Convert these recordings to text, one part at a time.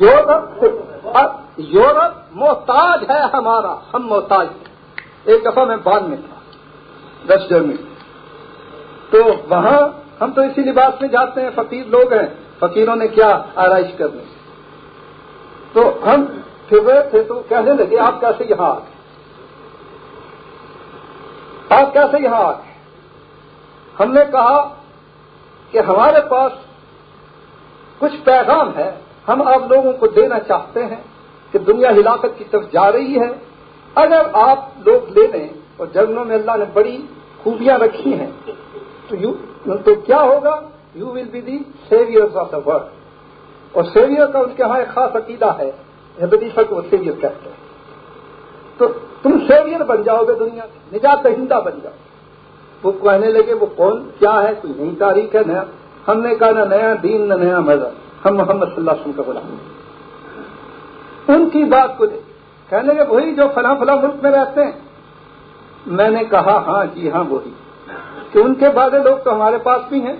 Europe Europe محتاج ہے ہمارا، ہم محتاج ہیں۔ ایک دفعہ میں بعد میں تھا، دس جرمنی۔ تو وہاں ہم تو اسی لباس میں جاتے ہیں، فقیر لوگ ہیں۔ فقیروں نے کیا آرائش کرنی تو ہم پھر رہے تھے تو کہنے لگے، آپ کیسے یہاں آ گئے؟ آپ کیسے یہاں آ گئے؟ ہم نے کہا کہ ہمارے پاس کچھ پیغام ہے۔ ہم آپ لوگوں کو دینا چاہتے ہیں کہ دنیا ہلاکت کی طرف جا رہی ہے۔ اگر آپ لوگ لے لیں اور جنگلوں میں اللہ نے بڑی خوبیاں رکھی ہیں، تو تو کیا ہوگا؟ You will be the saviour of the world اور سیویئر کا ان کے یہاں ایک خاص عقیدہ ہے کو وہ سیویئر کہتے ہیں۔ تو تم سیویئر بن جاؤ گے دنیا نجات دہندہ بن جاؤ۔ وہ کہنے لگے، وہ کون؟ کیا ہے؟ کوئی نئی تاریخ ہے، نیا۔ ہم نے کہا، نہ نیا دین، نہ نیا مذہب۔ ہم محمد صلی اللہ علیہ وسلم کا غلام ان کی بات کو لے کہنے لگے، وہی جو فلاں فلاں ملک میں رہتے ہیں۔ میں نے کہا ہاں جی ہاں وہی۔ کہ ان کے بعد لوگ تو ہمارے پاس بھی ہیں۔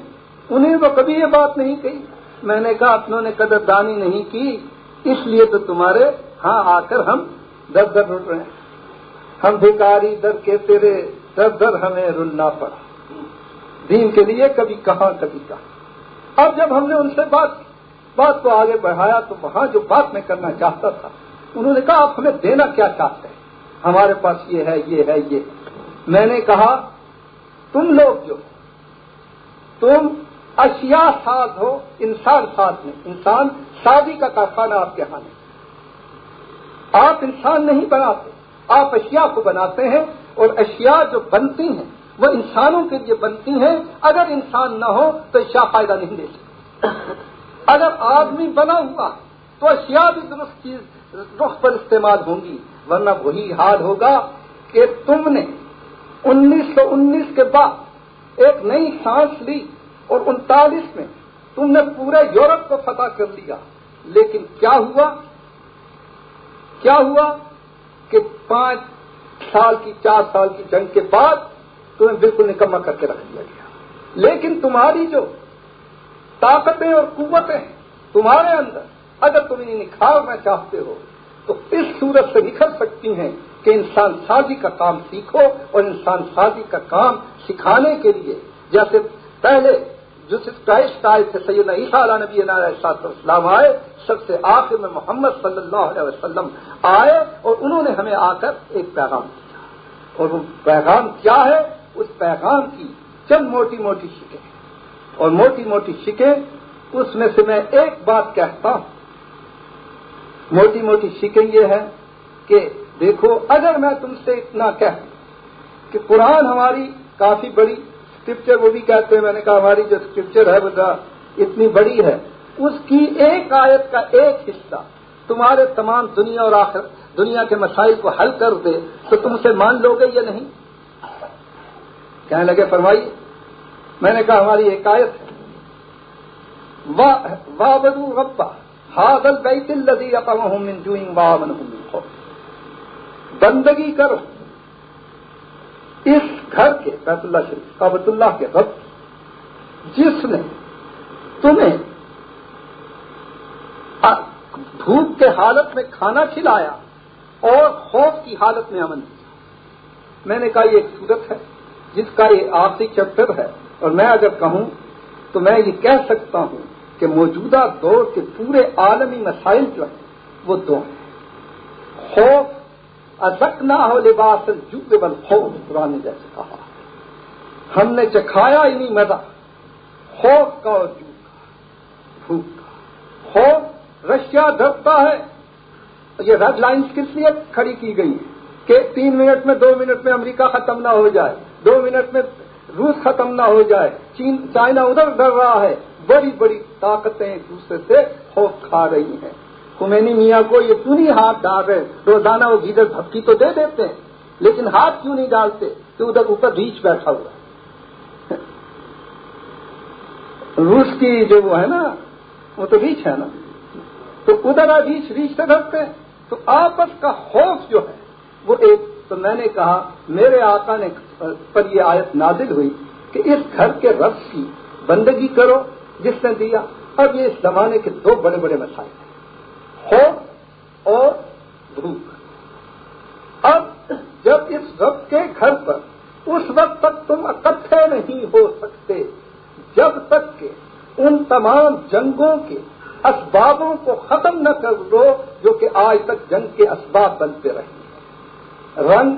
انہیں تو کبھی یہ بات نہیں کہی۔ میں نے کہا، اپنوں نے قدردانی نہیں کی، اس لیے تو تمہارے ہاں آ کر ہم در در اٹھ رہے ہیں۔ ہم بھکاری در کے تیرے در در ہمیں رلنا پڑا۔ دین کے لیے کبھی کہاں کبھی کہاں۔ اب جب ہم نے ان سے بات کی بات کو آگے بڑھایا تو وہاں جو بات میں کرنا چاہتا تھا، انہوں نے کہا، آپ ہمیں دینا کیا چاہتے ہیں؟ ہمارے پاس یہ ہے یہ ہے، یہ میں نے کہا، تم لوگ جو، تم اشیاء ساز ہو، انسان ساز نہیں، انسان شادی کا کارخانہ آپ کے یہاں نہیں۔ آپ انسان نہیں بناتے، آپ اشیاء کو بناتے ہیں اور اشیاء جو بنتی ہیں، وہ انسانوں کے لیے بنتی ہیں۔ اگر انسان نہ ہو تو اشیاء فائدہ نہیں دے سکتے اگر آدمی بنا ہوا تو اشیاء بھی درست چیز رخ پر استعمال ہوں گی، ورنہ وہی حال ہوگا کہ تم نے انیس سو انیس کے بعد ایک نئی سانس لی اور انتالیس میں تم نے پورے یورپ کو فتح کر لیا۔ لیکن کیا ہوا؟ کیا ہوا کہ پانچ سال کی، چار سال کی جنگ کے بعد تمہیں بالکل نکما کر کے رکھ دیا گیا۔ لیکن تمہاری جو طاقتیں اور قوتیں تمہارے اندر۔ اگر تم انہیں نکھارنا چاہتے ہو، تو اس صورت سے نکھر سکتی ہیں کہ انسان سازی کا کام سیکھو اور انسان سازی کا کام سکھانے کے لیے۔ جیسے پہلے جو کرائسٹ آئے تھے سید عیسیٰ علیہ نبی اسلام آئے، سب سے آخر میں محمد صلی اللہ علیہ وسلم آئے اور انہوں نے ہمیں آ کر ایک پیغام دیا۔ اور وہ پیغام کیا ہے؟ اس پیغام کی چند موٹی موٹی شکیں اور موٹی موٹی شکیں اس میں سے میں ایک بات کہتا ہوں۔ موٹی موٹی شکیں یہ ہے کہ دیکھو، اگر میں تم سے اتنا کہہ کہ قرآن ہماری کافی بڑی اسکرپچر وہ بھی کہتے ہیں، میں نے کہا ہماری جو اسکرپچر ہے وہ اتنی بڑی ہے، اس کی ایک آیت کا ایک حصہ تمہارے تمام دنیا اور آخر دنیا کے مسائل کو حل کر دے تو تم اسے مان لو گے یا نہیں؟ کہنے لگے فرمائی میں نے کہا ہماری ایک آیت ہے۔ واہ بدو ربا ہاضل بیت الدی اپن ڈوئنگ واہ من بندگی کرو۔ اس گھر کے، بیت اللہ شریف کابت اللہ کے رب جس نے تمہیں دھوپ کے حالت میں کھانا کھلایا اور خوف کی حالت میں امن دیا میں نے کہا یہ ایک صورت ہے جس کا یہ آخری چیپٹر ہے۔ اور میں اگر کہوں تو میں یہ کہہ سکتا ہوں کہ موجودہ دور کے پورے عالمی مسائل جو ہیں، وہ دو ہیں۔ خوف ادک نہ ہو لباس جب بل خوف قرآن نے جیسے کہا۔ ہم نے چکھایا انہیں مزہ خوف کا اور جھوٹ کا بھوک کا۔ خوف رشیا ڈرتا ہے۔ یہ ریڈ لائنس کس لیے کھڑی کی گئی کہ تین منٹ میں، دو منٹ میں امریکہ ختم نہ ہو جائے، دو منٹ میں روس ختم نہ ہو جائے، چین، چائنا ادھر ڈر رہا ہے۔ بڑی بڑی طاقتیں ایک دوسرے سے خوف کھا رہی ہیں۔ خمینی میاں کو یہ کیوں نہیں ہاتھ ڈال رہے؟ روزانہ وہ گیدر دھپکی تو دے دیتے ہیں، لیکن ہاتھ کیوں نہیں ڈالتے؟ کہ ادھر اوپر ریچ بیٹھا ہوا روس کی جو وہ ہے نا، وہ تو ریچھ ہے نا۔ تو ادھر ریچھ ریچھ سے ڈرتے ہیں۔ تو آپس کا خوف جو ہے، وہ ایک تو میں نے کہا، میرے آقا نے پر یہ آیت نازل ہوئی کہ اس گھر کے رب کی بندگی کرو جس نے دیا۔ اب یہ اس زمانے کے دو بڑے بڑے مسائل ہیں۔ ہو اور بھوک۔ اب جب اس رب کے گھر پر اس وقت تک تم اکٹھے نہیں ہو سکتے، جب تک کہ ان تمام جنگوں کے اسبابوں کو ختم نہ کر دو، جو کہ آج تک جنگ کے اسباب بنتے رہے۔ رنگ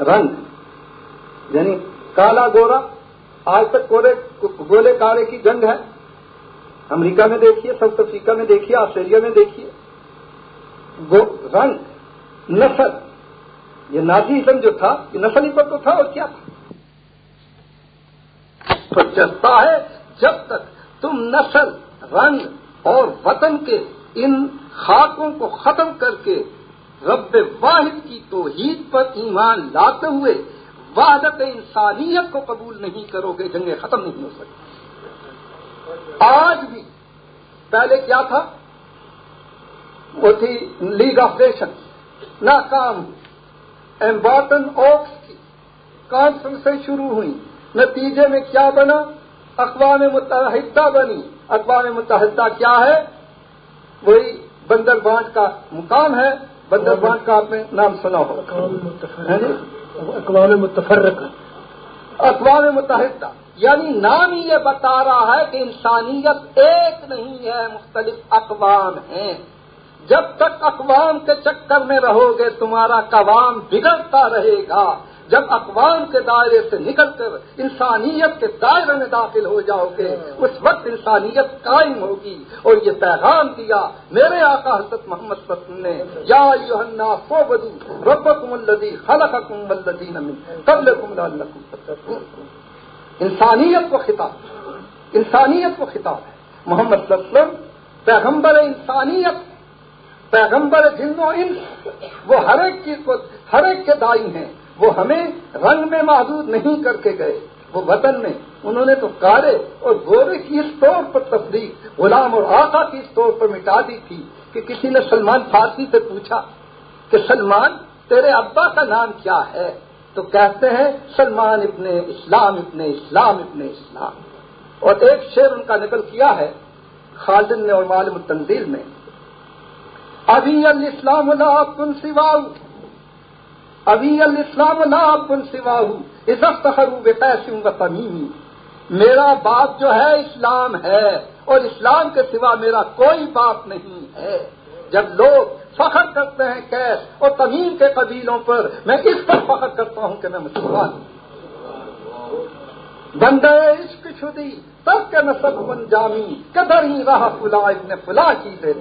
رنگ یعنی کالا گورا، آج تک کولے گولے کالے کی جنگ ہے۔ امریکہ میں دیکھیے، ساؤتھ افریقہ میں دیکھیے، آسٹریلیا میں دیکھیے۔ رنگ، نسل، یہ نازیزم جو تھا، یہ نسلی پر تو تھا اور کیا تھا؟ تو چلتا ہے جب تک تم نسل، رنگ اور وطن کے ان خاکوں کو ختم کر کے رب واحد کی توحید پر ایمان لاتے ہوئے وحدت انسانیت کو قبول نہیں کرو گے، جنگیں ختم نہیں ہو سکتی۔ آج بھی پہلے کیا تھا؟ وہ تھی لیگ آف نیشن ناکام۔ ایمبارٹن اوکس کی کانفرنسیں شروع ہوئی۔ نتیجے میں کیا بنا؟ اقوام متحدہ بنی۔ اقوام متحدہ کیا ہے؟ وہی بندر بانٹ کا مقام ہے۔ بانٹ کا آپ نے نام سنا ہو اقوام متفرق اقوام متحدہ۔ یعنی نام ہی یہ بتا رہا ہے کہ انسانیت ایک نہیں ہے مختلف اقوام ہیں۔ جب تک اقوام کے چکر میں رہو گے تمہارا قوام بگڑتا رہے گا۔ جب اقوام کے دائرے سے نکل کر انسانیت کے دائرے میں داخل ہو جاؤ گے، اس وقت انسانیت قائم ہوگی۔ اور یہ پیغام دیا میرے آقا حضرت محمد وسلم نے، یا یوحنا سو بدو رب الدی خلق الدین قبل انسانیت کو خطاب، انسانیت کو خطاب ہے۔ محمد صلی اللہ علیہ وسلم پیغمبر انسانیت، پیغمبر جن و ان وہ ہر ایک چیز کو، ہر ایک کے دائی ہیں۔ وہ ہمیں رنگ میں محدود نہیں کر کے گئے، وہ وطن میں انہوں نے تو کارے اور گورے کی اس طور پر تفریح غلام اور آقا کی اس طور پر مٹا دی تھی کہ کسی نے سلمان فارسی سے پوچھا کہ سلمان، تیرے ابا کا نام کیا ہے؟ تو کہتے ہیں، سلمان ابن اسلام ابن اسلام ابن اسلام۔ اور ایک شعر ان کا نقل کیا ہے خالدن نے اور معلوم تنزیل میں۔ ابھی الاسلام لا کن سواؤ ابھی الاسلام لا کن سواؤ عزت خروب پیسوں کا تمیمی میرا باپ جو ہے اسلام ہے، اور اسلام کے سوا میرا کوئی باپ نہیں ہے۔ جب لوگ فخر کرتے ہیں کیس اور تمیم کے قبیلوں پر، میں اس پر فخر کرتا ہوں کہ میں مسلمان ہوں۔ بندے عشق چھدی تب کے نسب بن جامی کدر ہی رہا فلا ابن فلا کی دے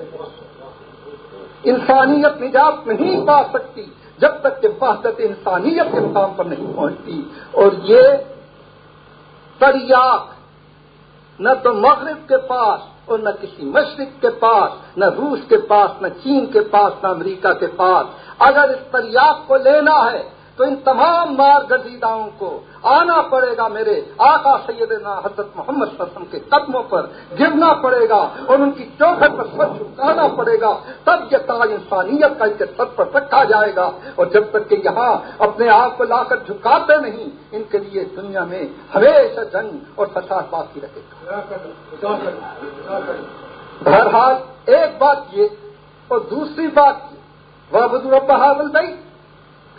انسانیت نجات نہیں پا سکتی۔ جب تک کہ وحدت انسانیت کے مقام پر نہیں پہنچتی۔ اور یہ تریاق نہ تو مغرب کے پاس اور نہ کسی مشرق کے پاس، نہ روس کے پاس، نہ چین کے پاس، نہ امریکہ کے پاس۔ اگر اس تریاق کو لینا ہے تو ان تمام مار گزیداؤں کو آنا پڑے گا میرے آقا سیدنا حضرت محمد وسلم کے قدموں پر، گرنا پڑے گا اور ان کی چوکھٹ پر سر جھکانا پڑے گا۔ تب یہ تاج انسانیت کا ان کے سر پر رکھا جائے گا۔ اور جب تک کہ یہاں اپنے آپ کو لا کر جھکاتے نہیں، ان کے لیے دنیا میں ہمیشہ جنگ اور فساد باقی رہے گا۔ بہرحال ایک بات یہ اور دوسری بات یہ۔ وہ بدور بہادل بھائی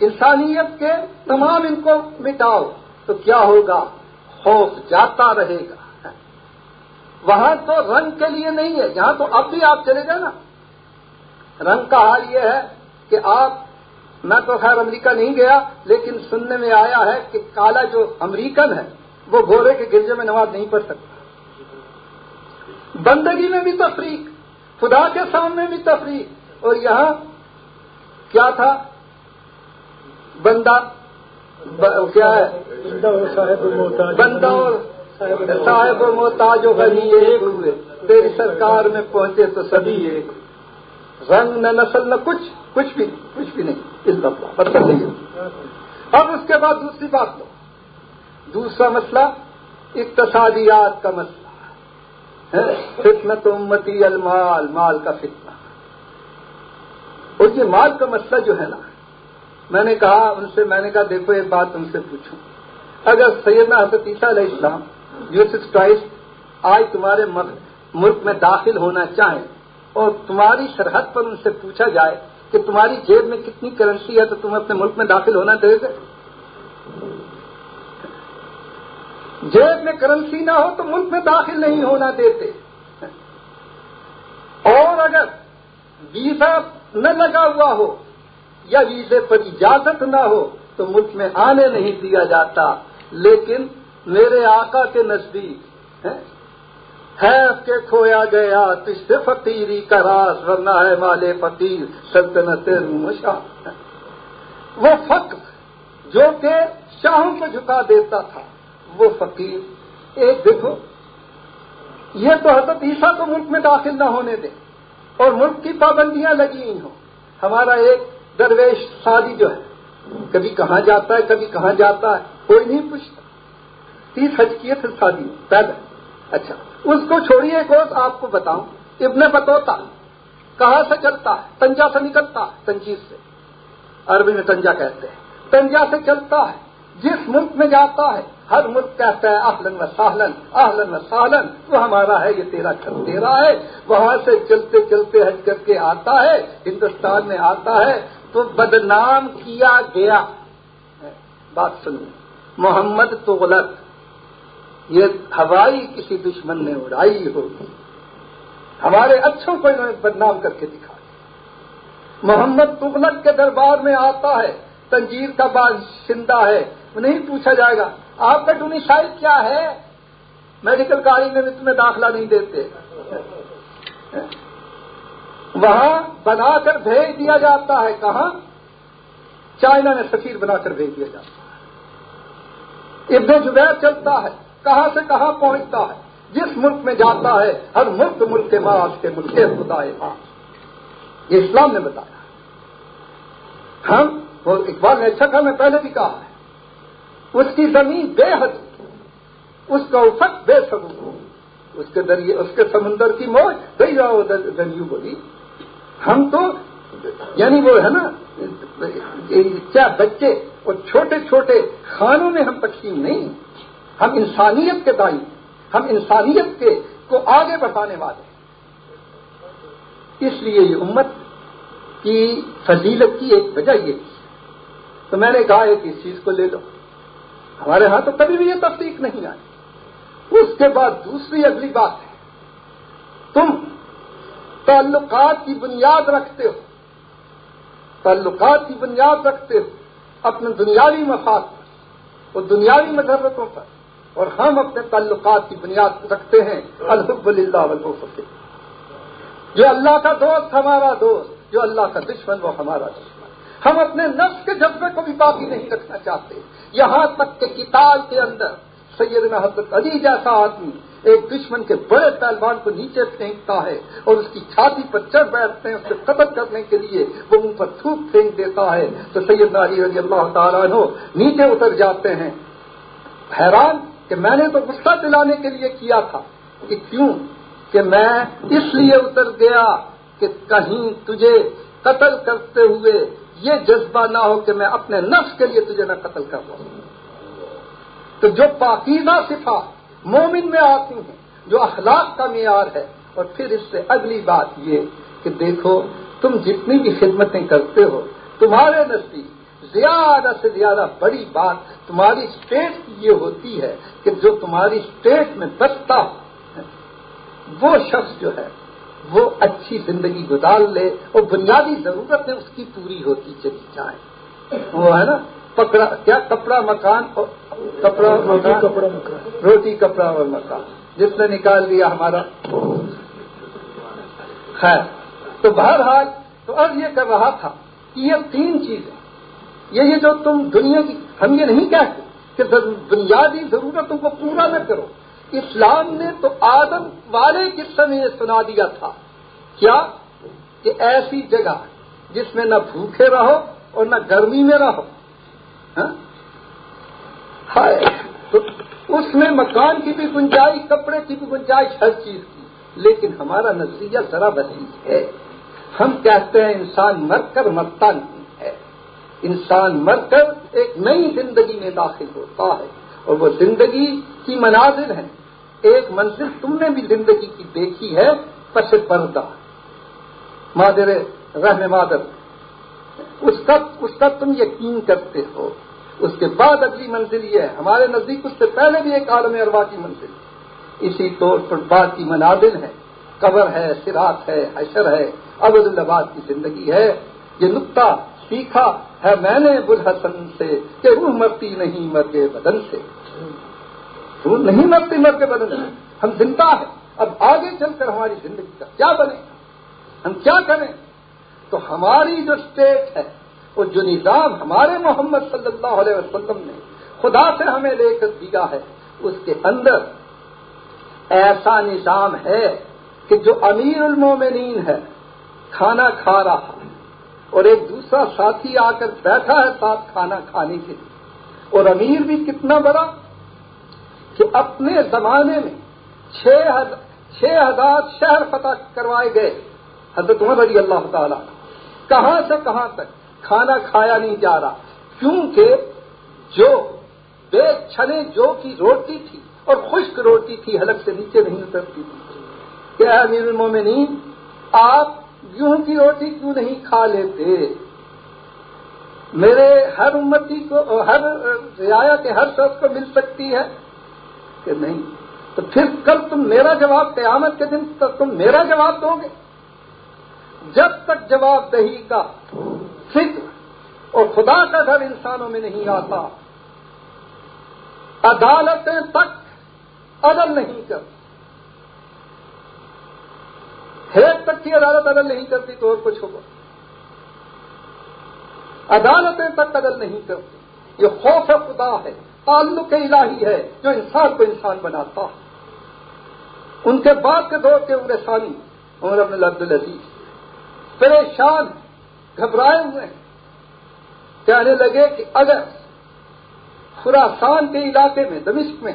انسانیت کے تمام ان کو مٹاؤ تو کیا ہوگا؟ خوف جاتا رہے گا۔ وہاں تو رنگ کے لیے نہیں ہے، یہاں تو اب بھی آپ چلے گئے نا۔ رنگ کا حال یہ ہے کہ آپ، میں تو خیر امریکہ نہیں گیا، لیکن سننے میں آیا ہے کہ کالا جو امریکن ہے، وہ گھوڑے کے گرجے میں نماز نہیں پڑھ سکتا۔ بندگی میں بھی تفریح خدا کے سامنے بھی تفریح اور یہاں کیا تھا؟ بندہ کیا ہے؟ بندہ اور صاحب و محتاج و غنی ایک ہوئے۔ تیری سرکار میں پہنچے تو سبھی ایک۔ رنگ نہ نسل نہ کچھ کچھ بھی کچھ بھی نہیں۔ اس دفعہ نہیں اب اس کے بعد دوسری بات۔ لو دوسرا مسئلہ اقتصادیات کا مسئلہ۔ فتنت امتی المال مال کا فتنہ۔ اور یہ مال کا مسئلہ جو ہے نا میں نے کہا ان سے میں نے کہا دیکھو ایک بات تم سے پوچھوں۔ اگر سیدنا حضرت عیسیٰ علیہ السلام یوسف کرائسٹ آج تمہارے ملک میں داخل ہونا چاہیں اور تمہاری سرحد پر ان سے پوچھا جائے کہ تمہاری جیب میں کتنی کرنسی ہے تو تم اپنے ملک میں داخل ہونا دے گے جیب میں کرنسی نہ ہو تو ملک میں داخل نہیں ہونا دیتے۔ اور اگر ویزا نہ لگا ہوا ہو یا ویزے پر اجازت نہ ہو تو ملک میں آنے نہیں دیا جاتا۔ لیکن میرے آقا کے نزدیک ہے کہ کھویا گیا تجھ سے فقیری کا راز، ورنہ ہے مالے فقیر، سلطنت مشا وہ فقر جو کہ شاہوں کو جھکا دیتا تھا، وہ فقیر۔ ایک دیکھو، یہ تو حضرت عیسیٰ کو ملک میں داخل نہ ہونے دے، اور ملک کی پابندیاں لگی ہوں۔ ہمارا ایک درویش شادی جو ہے، کبھی کہاں جاتا ہے، کبھی کہاں جاتا ہے، کوئی نہیں پوچھتا۔ تیس حج کیے تھے شادی پیدا اچھا اس کو چھوڑیے ایک اور، آپ کو بتاؤں۔ ابن بتوتا کہاں سے چلتا ہے؟ تنجا سے نکلتا ہے، تنجیز سے۔ عربی میں تنجا کہتے ہیں۔ تنجا سے چلتا ہے، جس ملک میں جاتا ہے، ہر ملک کہتا ہے آہلن و سہلن آہلن و سہلن وہ ہمارا ہے، یہ تیرا گھر تیرا ہے۔ وہاں سے چلتے چلتے حج کر کے آتا ہے، ہندوستان میں آتا ہے تو بدنام کیا گیا؟ بات سنو۔ محمد تو غلط۔ یہ ہوائی کسی دشمن نے اڑائی ہوگی۔ ہمارے اچھوں کو انہوں نے بدنام کر کے دکھا محمد تغلق کے دربار میں آتا ہے۔ تنجیر کا باشندہ ہے۔ نہیں پوچھا جائے گا، آپ کا ڈومیسائل کیا ہے؟ میڈیکل کالج میں تمہیں داخلہ نہیں دیتے۔ وہاں بنا کر بھیج دیا جاتا ہے۔ کہاں؟ چائنا میں سفیر بنا کر بھیج دیا جاتا ہے۔ ابن جبیر چلتا ہے، کہاں سے کہاں پہنچتا ہے۔ جس ملک میں جاتا ہے، ہر ملک ملک کے ماس کے ملک کے خدا یہ اسلام نے بتایا۔ ہم، وہ اقبال نے اچھا تھا میں پہلے بھی کہا ہے۔ اس کی زمین بے حد، اس کا افق بے سب اس کے دریا اس کے سمندر کی موج گئی جاؤ دریا بولی۔ ہم تو یعنی وہ ہے نا کیا بچے اور چھوٹے چھوٹے خانوں میں ہم تقسیم نہیں، ہم انسانیت کے دائیں ہم انسانیت کے کو آگے بڑھانے والے اس لیے یہ امت کی فضیلت کی ایک وجہ یہ تھی۔ تو میں نے کہا ایک اس چیز کو لے لو۔ ہمارے ہاں تو کبھی بھی یہ تصدیق نہیں آئی۔ اس کے بعد دوسری اگلی بات ہے، تم تعلقات کی بنیاد رکھتے ہو۔ تعلقات کی بنیاد رکھتے ہو۔ اپنے دنیاوی مفاد پر اور دنیاوی مذرتوں پر۔ اور ہم اپنے تعلقات کی بنیاد رکھتے ہیں۔ الحب اللہ سکے جو اللہ کا دوست ہمارا دوست، جو اللہ کا دشمن، وہ ہمارا دشمن۔ ہم اپنے نفس کے جذبے کو بھی باقی نہیں رکھنا چاہتے۔ یہاں تک کہ کتاب کے اندر سیدنا حضرت علی جیسا آدمی ایک دشمن کے بڑے پہلوان کو نیچے پھینکتا ہے اور اس کی چھاتی پر چڑھ بیٹھتے ہیں اس سے قتل کرنے کے لیے وہ ان پر تھوک پھینک دیتا ہے۔ تو سیدنا علی رضی اللہ تعالیٰ عنہ نیچے اتر جاتے ہیں۔ حیران کہ میں نے تو غصہ دلانے کے لیے کیا تھا کہ کیوں؟ کہ میں اس لیے اتر گیا کہ کہیں تجھے قتل کرتے ہوئے یہ جذبہ نہ ہو کہ میں اپنے نفس کے لیے تجھے نہ قتل کر رہا ہوں تو جو پاکیزہ صفا مومن میں آتی ہیں، جو اخلاق کا معیار ہے، اور پھر اس سے اگلی بات یہ کہ دیکھو، تم جتنی بھی خدمتیں کرتے ہو، تمہارے نزدیک زیادہ سے زیادہ بڑی بات تمہاری اسٹیٹ کی یہ ہوتی ہے کہ جو تمہاری اسٹیٹ میں بستا وہ شخص جو ہے، وہ اچھی زندگی گزار لے اور بنیادی ضرورتیں اس کی پوری ہوتی چلی جائیں۔ وہ ہے نا؟ پکڑا کیا؟ کپڑا مکان کپڑا مکان۔ کپڑا مکان۔ روٹی کپڑا اور مکان۔ جس نے نکال لیا ہمارا۔ خیر تو بہرحال تو اب یہ کر رہا تھا کہ یہ تین چیزیں۔ یہ جو تم دنیا کی ہم یہ نہیں کہتے کہ بنیادی ضرورتوں کو پورا نہ کرو۔ اسلام نے تو آدم والے قصے میں یہ سنا دیا تھا۔ کیا؟ کہ ایسی جگہ جس میں نہ بھوکے رہو اور نہ گرمی میں رہو؟ ہاں؟ تو اس میں مکان کی بھی گنجائش، کپڑے کی بھی گنجائش، ہر چیز کی۔ لیکن ہمارا نظریہ ذرا بدی ہے۔ ہم کہتے ہیں انسان مر کر مرتا نہیں ہے۔ انسان مر کر ایک نئی زندگی میں داخل ہوتا ہے اور وہ زندگی کی مناظر ہیں۔ ایک منزل تم نے بھی زندگی کی دیکھی ہے، پس پردہ۔ مادر رہنے مادر اس کا اس کا تم یقین کرتے ہو۔ اس کے بعد اگلی منزل یہ ہے۔ ہمارے نزدیک اس سے پہلے بھی ایک عالم اروا کی منزل۔ اسی طور پر بعد کی منازل ہے۔ قبر ہے، سراط ہے، حشر ہے ابد الباد کی زندگی ہے۔ یہ نقطہ سیکھا ہے میں نے بلحسن سے کہ روح مرتی نہیں مر کے بدن سے۔ روح نہیں مرتی مر کے بدن سے۔ ہم زندہ ہے اب آگے چل کر ہماری زندگی کا کیا بنے؟ ہم کیا کریں؟ تو ہماری جو اسٹیٹ ہے، وہ جو نظام ہمارے محمد صلی اللہ علیہ وسلم نے خدا سے ہمیں لے کر دیا ہے، اس کے اندر ایسا نظام ہے کہ جو امیر المومنین ہے، کھانا کھا رہا ہے اور ایک دوسرا ساتھی آ کر بیٹھا ہے ساتھ کھانا کھانے کے لیے۔ اور امیر بھی کتنا بڑا کہ اپنے زمانے میں چھ ہزار شہر فتح کروائے گئے۔ حضرت عمر رضی اللہ تعالی کہاں سے کہاں تک؟ کھانا کھایا نہیں جا رہا۔ کیونکہ جو بے چھنے جو کی روٹی تھی اور خشک روٹی تھی، حلق سے نیچے نہیں اترتی تھی۔ کیا امیر المومنین، آپ گیہوں کی روٹی کیوں نہیں کھا لیتے؟ میرے ہر امتی کو، ہر رعایا کے ہر شخص کو مل سکتی ہے کہ نہیں؟ تو پھر کل تم میرا جواب قیامت کے دن تک تم میرا جواب دو گے۔ جب تک جواب دہی کا فکر اور خدا کا گھر انسانوں میں نہیں آتا، عدالتیں تک عدل نہیں کرتی۔ ہیک تک کی عدالت عدل نہیں کرتی تو اور کچھ ہوگا۔ عدالتیں تک عدل نہیں کرتی۔ یہ خوف خدا ہے، تعلق الہی ہے، جو انسان کو انسان بناتا ہے۔ ان کے بعد کے دور کے عمر ثانی عمر ابن عبد العزیز پریشان گھبرائے ہوئے ہیں۔ کہنے لگے کہ اگر خوراسان کے علاقے میں، دمشق میں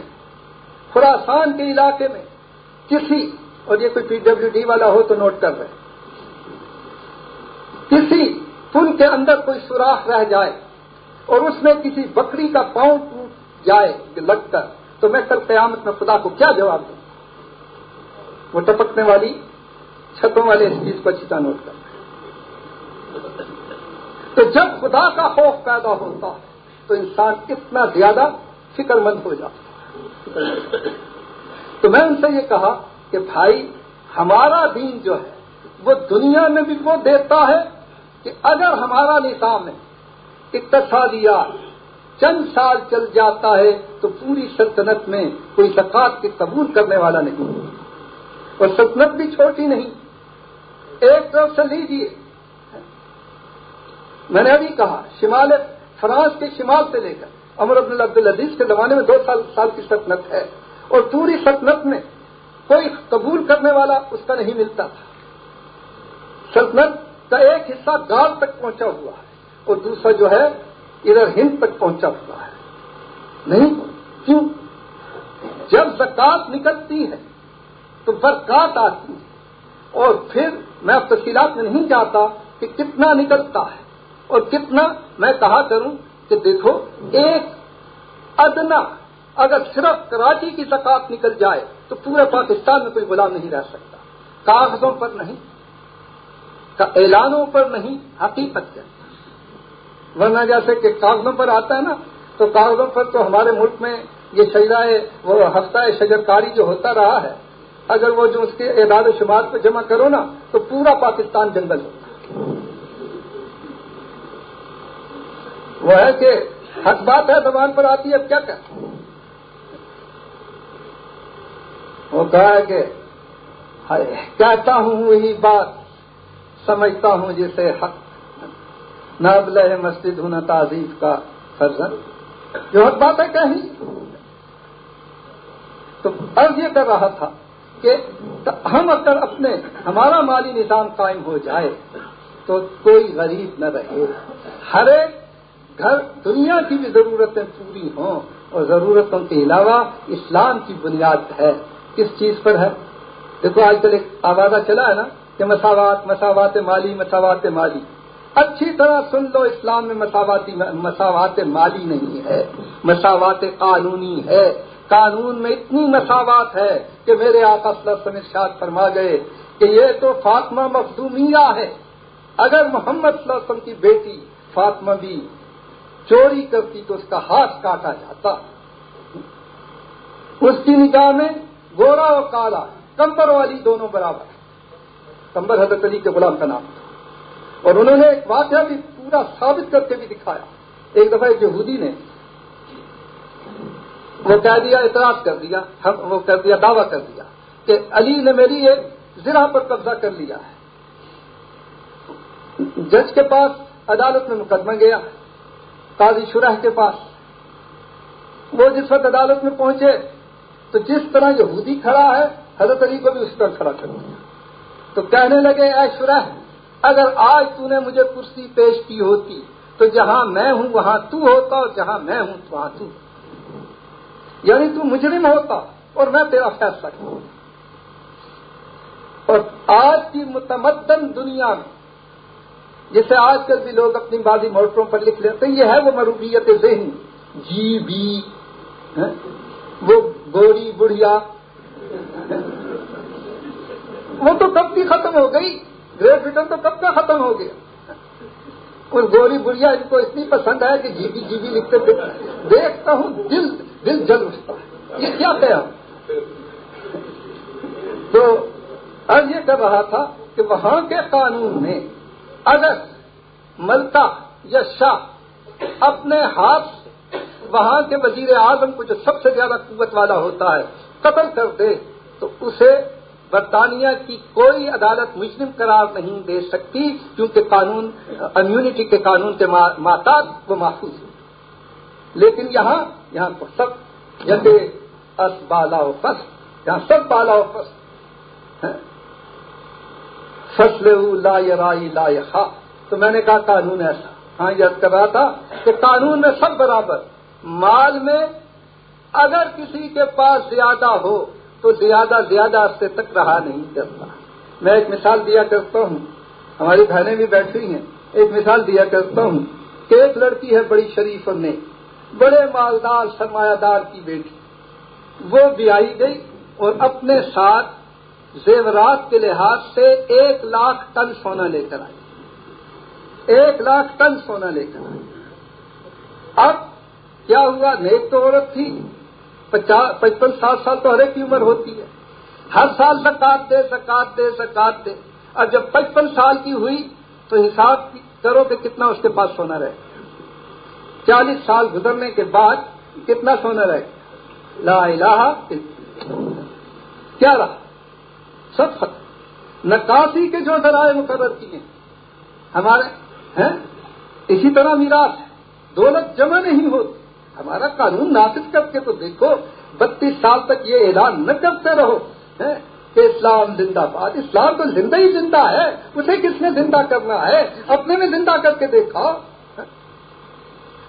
خوراسان کے علاقے میں کسی، اور یہ کوئی پی ڈبلو ڈی والا ہو تو نوٹ کر رہے کسی پل کے اندر کوئی سوراخ رہ جائے اور اس میں کسی بکری کا پاؤں ٹوٹ جائے لگ کر، تو میں کل قیامت میں خدا کو کیا جواب دوں؟ وہ ٹپکنے والی چھتوں والے اس چیز کو اچھی طرح نوٹ کر۔ تو جب خدا کا خوف پیدا ہوتا ہے تو انسان کتنا زیادہ فکر مند ہو جاتا۔ تو میں ان سے یہ کہا کہ بھائی، ہمارا دین جو ہے، وہ دنیا میں بھی وہ دیتا ہے کہ اگر ہمارا نظام ہے، اقتصادیات چند سال چل جاتا ہے تو پوری سلطنت میں کوئی زکات کے قبول کرنے والا نہیں۔ اور سلطنت بھی چھوٹی نہیں۔ ایک طرف سے لیجیے میں نے ابھی کہا، شمال فرانس کے شمال سے لے کر امر عبد العزیز کے زمانے میں دو سال سال کی سلطنت ہے۔ اور پوری سلطنت میں کوئی قبول کرنے والا اس کا نہیں ملتا تھا۔ سلطنت کا ایک حصہ گال تک پہنچا ہوا ہے اور دوسرا جو ہے، ادھر ہند تک پہنچا ہوا ہے۔ نہیں، کیوں؟ جب زکات نکلتی ہے تو برکات آتی ہے۔ اور پھر میں اب تفصیلات میں نہیں جاتا کہ کتنا نکلتا ہے۔ اور کتنا میں کہا کروں کہ دیکھو، ایک ادنا اگر صرف کراچی کی زکات نکل جائے تو پورے پاکستان میں کوئی غلام نہیں رہ سکتا۔ کاغذوں پر نہیں اعلانوں پر نہیں، حقیقت کے ورنہ جیسے کہ کاغذوں پر آتا ہے نا، تو کاغذوں پر تو ہمارے ملک میں یہ شجرائے وہ ہفتہ شجرکاری جو ہوتا رہا ہے، اگر وہ جو اس کے اعداد و شمار پہ جمع کرو نا، تو پورا پاکستان جنگل ہوتا ہے وہ ہے کہ حق بات ہے، زبان پر آتی ہے، اب کیا کہتے وہ کہا ہے کہ کہتا ہوں وہی بات، سمجھتا ہوں جسے حق۔ نہ مسجد ہوں تعزیف کا فرزن۔ جو حق بات ہے، کہیں۔ تو عرض یہ کر رہا تھا کہ ہم اگر اپنے، ہمارا مالی نظام قائم ہو جائے تو کوئی غریب نہ رہے۔ ہر ایک گھر دنیا کی بھی ضرورتیں پوری ہوں اور ضرورتوں کے علاوہ اسلام کی بنیاد ہے۔ کس چیز پر ہے؟ دیکھو آج کل ایک آوازہ چلا ہے نا کہ مساوات مساوات مالی مساوات مالی۔ اچھی طرح سن لو اسلام میں مساواتی، مساوات مالی نہیں ہے۔ مساوات قانونی ہے۔ قانون میں اتنی مساوات ہے کہ میرے آقا صلی اللہ علیہ وسلم ارشاد فرما گئے کہ یہ تو فاطمہ مخدومیہ ہے۔ اگر محمد صلی اللہ علیہ وسلم کی بیٹی فاطمہ بھی چوری کرتی تو اس کا ہاتھ کاٹا جاتا۔ اس کی نگاہ میں گورا اور کالا، کمبر والی دونوں برابر کمبر حضرت علی کے غلام کا نام تھا۔ اور انہوں نے ایک واقعہ بھی پورا ثابت کر کے بھی دکھایا۔ ایک دفعہ ایک یہودی نے وہ کہہ دیا، اعتراض کر دیا وہ کر دیا، دعویٰ کر دیا کہ علی نے میری ایک زرا پر قبضہ کر لیا ہے۔ جج کے پاس عدالت میں مقدمہ گیا۔ قاضی شرح کے پاس۔ وہ جس وقت عدالت میں پہنچے، تو جس طرح یہودی کھڑا ہے، حضرت علی کو بھی اس طرح کھڑا کر دیا تو کہنے لگے، اے شرح، اگر آج تو نے مجھے کرسی پیش کی ہوتی، تو جہاں میں ہوں وہاں تو ہوتا اور جہاں میں ہوں وہاں تو۔ یعنی تو مجرم ہوتا اور میں تیرا فیصلہ کروں۔ اور آج کی متمدن دنیا میں جسے آج کل بھی لوگ اپنی بازی موٹروں پر لکھ لیتے ہیں، یہ ہے وہ مروبیت ذہن جی بی ہاں، وہ گوری بڑھیا۔ وہ تو کب کی ختم ہو گئی۔ گریٹ برٹن تو کب کا ختم ہو گیا؟ اور گوری بڑھیا ان کو اتنی پسند ہے کہ جی بی جی بی لکھتے دیکھتا ہوں دل دل جل اٹھتا۔ ہے یہ کیا کہا تو اب یہ کر رہا تھا کہ وہاں کے قانون میں اگر ملتا یا شاہ اپنے ہاتھ سے، وہاں کے وزیر اعظم کو جو سب سے زیادہ قوت والا ہوتا ہے، قتل کر دے، تو اسے برطانیہ کی کوئی عدالت مسلم قرار نہیں دے سکتی، کیونکہ قانون امیونٹی کے قانون کے ماتات وہ محفوظ ہیں لیکن یہاں یہاں تو سب جیسے اس بالا و فس یہاں سب بالا و فس فصل لا رائی لا خا تو میں نے کہا قانون ایسا۔ ہاں یہ کر رہا تھا کہ قانون میں سب برابر۔ مال میں اگر کسی کے پاس زیادہ ہو تو زیادہ زیادہ عرصے تک رہا نہیں کرتا۔ میں ایک مثال دیا کرتا ہوں۔ ہماری بہنیں بھی بیٹھی ہیں۔ ایک مثال دیا کرتا ہوں۔ کہ ایک لڑکی ہے بڑی شریف اور بڑے مالدار، سرمایہ دار کی بیٹی۔ وہ بھی آئی گئی اور اپنے ساتھ زیورات کے لحاظ سے ایک لاکھ ٹن سونا لے کر آئی ایک لاکھ ٹن سونا لے کر آئی اب کیا ہوا؟ نیک تو عورت تھی۔ پچپن سات سال تو ہر ایک کی عمر ہوتی ہے۔ ہر سال زکات دے زکات دے زکات دے۔ اب جب پچپن سال کی ہوئی تو حساب کرو کہ کتنا اس کے پاس سونا رہے چالیس سال گزرنے کے بعد کتنا سونا رہے لا الہ کیا رہا؟ سب ختم۔ نکاسی کے جو ذرائع مقرر کیے۔ ہمارے ہیں؟ اسی طرح میراث دولت جمع نہیں ہوتی۔ ہمارا قانون نافذ کر کے تو دیکھو، بتیس سال تک یہ اعلان نہ کرتے رہو۔ کہ اسلام زندہ باد، اسلام تو زندہ ہی زندہ ہے۔ اسے کس نے زندہ کرنا ہے؟ اپنے میں زندہ کر کے دیکھا۔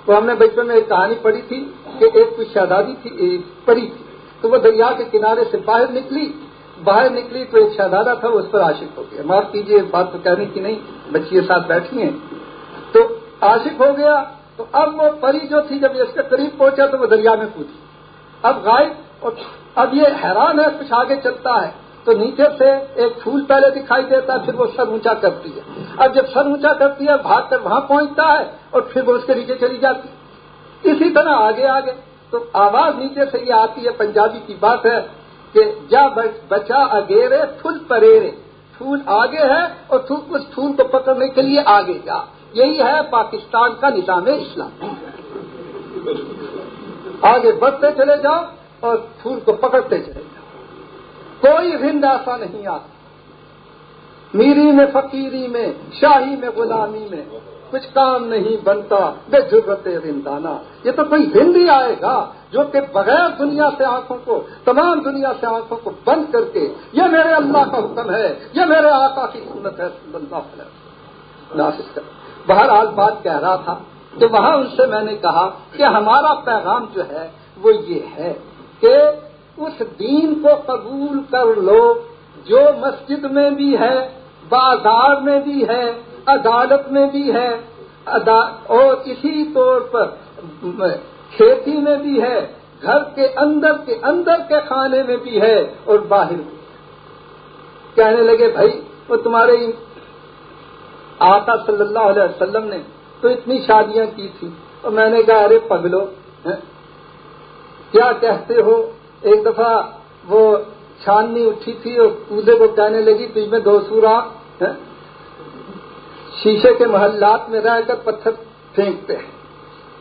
تو ہم نے بچپن میں ایک کہانی پڑھی تھی کہ ایک کچھ شہزادی تھی پڑھی تھی۔ تو وہ دریا کے کنارے سے باہر نکلی۔ باہر نکلی تو ایک شہزادہ تھا، وہ اس پر عاشق ہو گیا۔ معاف کیجیے بات تو کہنے کی نہیں، بچی کے ساتھ بیٹھی ہیں۔ تو عاشق ہو گیا، تو اب وہ پری جو تھی، جب اس کے قریب پہنچا تو وہ دریا میں کودی اب غائب، اور اب یہ حیران ہے، کچھ آگے چلتا ہے۔ تو نیچے سے ایک پھول پہلے دکھائی دیتا ہے، پھر وہ سر اونچا کرتی ہے۔ اب جب سر اونچا کرتی ہے، بھاگ کر وہاں پہنچتا ہے، اور پھر وہ اس کے نیچے چلی جاتی ہے۔ اسی طرح آگے آگے۔ تو آواز نیچے سے یہ آتی ہے، پنجابی کی بات ہے۔ کہ جا بچا اگیرے، پھول پریرے۔ پھول آگے ہے اور اس پھول کو پکڑنے کے لیے آگے جا۔ یہی ہے پاکستان کا نظام اسلام۔ آگے بڑھتے چلے جاؤ اور پھول کو پکڑتے چلے جاؤ۔ کوئی ہند ایسا نہیں آتا۔ میری میں، فقیری میں، شاہی میں، غلامی میں کچھ کام نہیں بنتا۔ بے ضرورت رندانہ یہ تو کوئی ہند ہی آئے گا۔ جو کہ بغیر دنیا سے آنکھوں کو، تمام دنیا سے آنکھوں کو بند کر کے، یہ میرے اللہ کا حکم ہے، یہ میرے آقا کی سنت ہے نافذ کر۔ بہرحال بات کہہ رہا تھا کہ وہاں ان سے میں نے کہا کہ ہمارا پیغام جو ہے، وہ یہ ہے کہ اس دین کو قبول کر لو، جو مسجد میں بھی ہے، بازار میں بھی ہے، عدالت میں بھی ہے اور اسی طور پر کھیتی میں بھی ہے، گھر کے اندر کے اندر کے کھانے میں بھی ہے اور باہر بھی کہنے لگے، بھائی، وہ تمہارے آقا صلی اللہ علیہ وسلم نے تو اتنی شادیاں کی تھی تو میں نے کہا، ارے پگلو ہاں، کیا کہتے ہو؟ ایک دفعہ وہ چھاننی اٹھی تھی اور پودے کو کہنے لگی، تجھ میں دو سورا ہاں، شیشے کے محلات میں رہ کر پتھر پھینکتے ہیں۔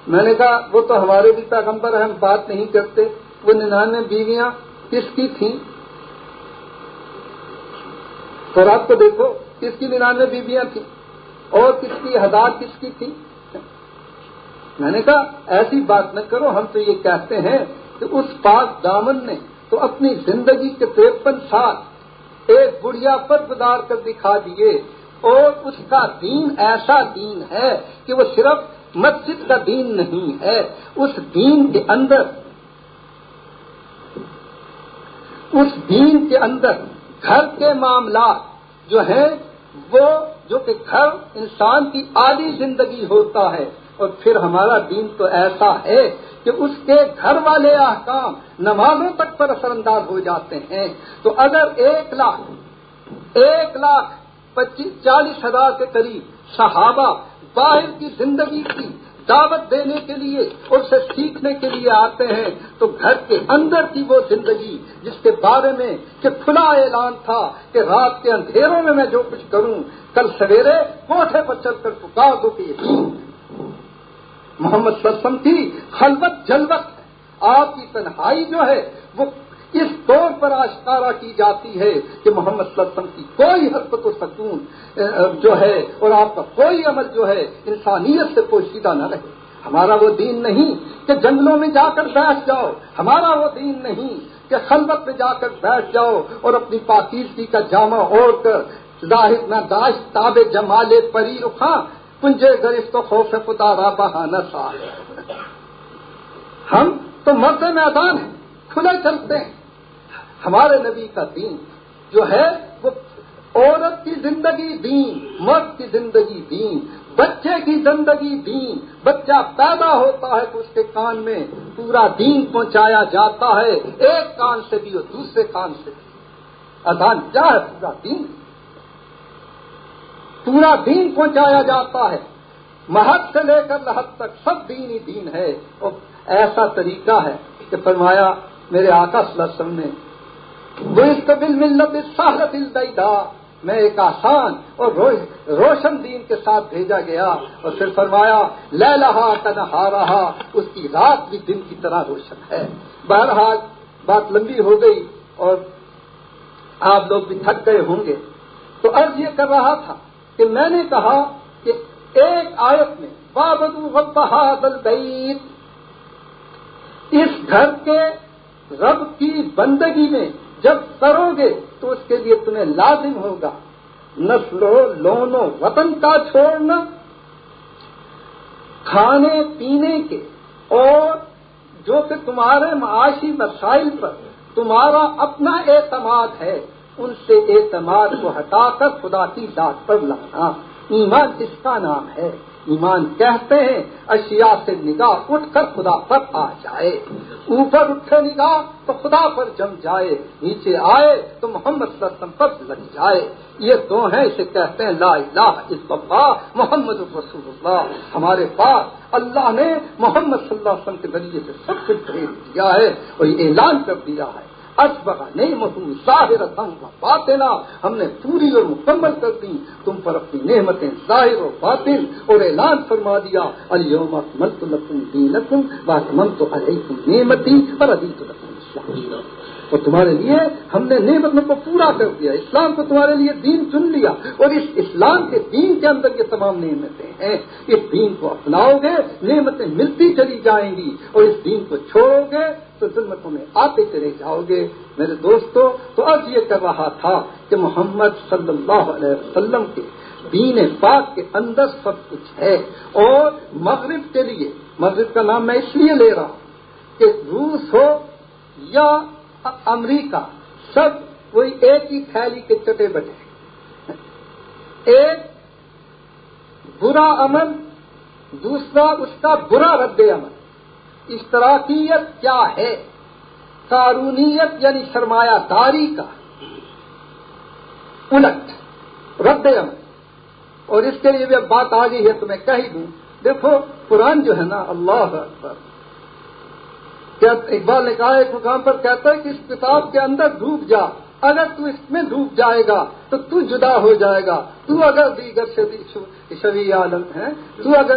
میں نے کہا، وہ تو ہمارے بھی پیغمبر ہیں، ہم بات نہیں کرتے۔ وہ ننانوے بیویاں کس کی تھیں؟ اور آپ کو دیکھو، کس کی ننانوے بیویاں تھیں؟ اور کس کی ہزار کس کی تھی میں نے کہا، ایسی بات نہ کرو، ہم تو یہ کہتے ہیں کہ اس پاک دامن نے تو اپنی زندگی کے ترپن سال ایک گڑیا پر گزار کر دکھا دیے، اور اس کا دین ایسا دین ہے کہ وہ صرف مسجد کا دین نہیں ہے، اس دین کے اندر، اس دین کے اندر گھر کے معاملات جو ہیں، وہ جو کہ گھر انسان کی عالی زندگی ہوتا ہے۔ اور پھر ہمارا دین تو ایسا ہے کہ اس کے گھر والے احکام نمازوں تک پر اثر انداز ہو جاتے ہیں۔ تو اگر ایک لاکھ ایک لاکھ پچیس، چالیس ہزار کے قریب صحابہ باہر کی زندگی کی دعوت دینے کے لیے اور اسے سیکھنے کے لیے آتے ہیں، تو گھر کے اندر کی وہ زندگی جس کے بارے میں کہ کھلا اعلان تھا کہ رات کے اندھیروں میں میں جو کچھ کروں، کل سویرے کوٹھے پر چل کر پکار دو کہ محمد صلی اللہ علیہ وسلم کی خلوت جلوت آپ کی تنہائی جو ہے، وہ اس طور پر آشکارا کی جاتی ہے کہ محمد صلی اللہ علیہ وسلم کی کوئی حرکت و سکون جو ہے اور آپ کا کوئی عمل جو ہے انسانیت سے پوشیدہ نہ رہے۔ ہمارا وہ دین نہیں کہ جنگلوں میں جا کر بیٹھ جاؤ۔ ہمارا وہ دین نہیں کہ خلوت میں جا کر بیٹھ جاؤ اور اپنی پاکیزگی کا جامع اوڑھ کر ظاہر نہ داشت تاب جمال پری رخاں، کنجے گرفت و خوف خدا را بہانا سا ہم تو مرد میدان ہیں، کھلے چلتے ہیں۔ ہمارے نبی کا دین جو ہے وہ عورت کی زندگی دین، مرد کی زندگی دین، بچے کی زندگی دین۔ بچہ پیدا ہوتا ہے تو اس کے کان میں پورا دین پہنچایا جاتا ہے، ایک کان سے بھی اور دوسرے کان سے بھی۔ ادان کیا ہے؟ پورا دین۔ پورا دین پہنچایا جاتا ہے۔ مہد سے لے کر لحد تک سب دین ہی دین ہے۔ اور ایسا طریقہ ہے کہ فرمایا میرے آقا صلی اللہ علیہ وسلم نے وہ اس ملت سہرت الدا میں ایک آسان اور روشن دین کے ساتھ بھیجا گیا اور پھر فرمایا لہ لہا تنہا رہا اس کی رات بھی دن کی طرح روشن ہے۔ بہرحال، بات لمبی ہو گئی اور آپ لوگ بھی تھک گئے ہوں گے۔ تو عرض یہ کر رہا تھا کہ میں نے کہا کہ ایک آیت میں بابدو البعید اس گھر کے رب کی بندگی میں جب کرو گے تو اس کے لیے تمہیں لازم ہوگا نسلو لونو وطن کا چھوڑنا، کھانے پینے کے، اور جو کہ تمہارے معاشی مسائل پر تمہارا اپنا اعتماد ہے، ان سے اعتماد کو ہٹا کر خدا کی ذات پر لانا۔ ایمان اس کا نام ہے۔ ایمان کہتے ہیں، اشیاء سے نگاہ اٹھ کر خدا پر آ جائے۔ اوپر اٹھے نگاہ تو خدا پر جم جائے۔ نیچے آئے تو محمد صلی اللہ علیہ وسلم پر لگ جائے۔ یہ دو ہیں اسے کہتے ہیں، لا الہ الا اللہ، محمد رسول اللہ۔ ہمارے پاس اللہ نے محمد صلی اللہ علیہ وسلم کے ذریعے سے سب کچھ بھیج دیا ہے اور یہ اعلان کر دیا ہے۔ نہیں محمود ظاہر باطلا ہم نے پوری اور مکمل کر دی. تم پر اپنی نعمتیں ظاہر و باطل اور اعلان فرما دیا. الم ملت لکم دینکم من تو علیکم نعمتی پر ادیت لکم اور تمہارے لیے ہم نے نعمتوں کو پورا کر دیا. اسلام کو تمہارے لیے دین چن لیا. اور اس اسلام کے دین کے اندر یہ تمام نعمتیں ہیں. اس دین کو اپناؤ گے. نعمتیں ملتی چلی جائیں گی. اور اس دین کو چھوڑو گے. تو ظلمتوں میں آتے چلے جاؤ گے۔ میرے دوستو، تو اب یہ کر رہا تھا کہ محمد صلی اللہ علیہ وسلم کے دین پاک کے اندر سب کچھ ہے۔ اور مغرب کے لیے، مغرب کا نام میں اس لیے لے رہا ہوں کہ روس ہو یا امریکہ، سب کوئی ایک ہی تھیلی کے چٹے بٹے ایک برا عمل، دوسرا اس کا برا رد عمل۔ اشتراکیت کیا ہے؟ قارونیت یعنی سرمایہ داری کا۔ الٹ رد عمل۔ اور اس کے لیے بھی اب بات آ گئی ہے تو میں کہہ دوں۔ دیکھو، قرآن جو ہے نا، اللہ کیا اقبال نے کہا ایک مقام پر کہتا ہے کہ اس کتاب کے اندر ڈوب جا۔ اگر تو اس میں ڈوب جائے گا، تو تو جدا ہو جائے گا۔ تو اگر دیگر شبی عالم ہے تو اگر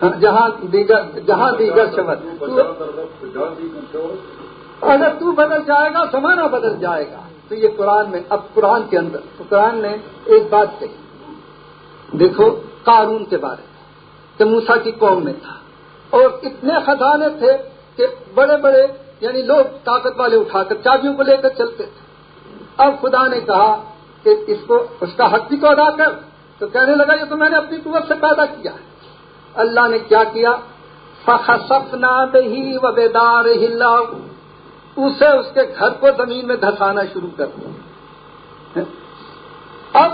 جہاں دیگر جہاں دیگر شبد اگر تو بدل جائے گا زمانہ بدل جائے گا۔ تو یہ قرآن میں اب قرآن کے اندر تو قرآن نے ایک بات کہی۔ دیکھو قانون کے بارے میں، کہ موسا کی قوم میں تھا۔ اور اتنے خزانے تھے کہ بڑے بڑے یعنی لوگ طاقت والے اٹھا کر چابیوں کو لے کر چلتے تھے۔ اب خدا نے کہا کہ اس کو اس کا حق بھی تو ادا کر۔ تو کہنے لگا، یہ تو میں نے اپنی قوت سے پیدا کیا ہے۔ اللہ نے کیا کیا؟ فخصفنا ہی و بیدار اسے اس کے گھر کو زمین میں دھسانا شروع کر دیا۔ اب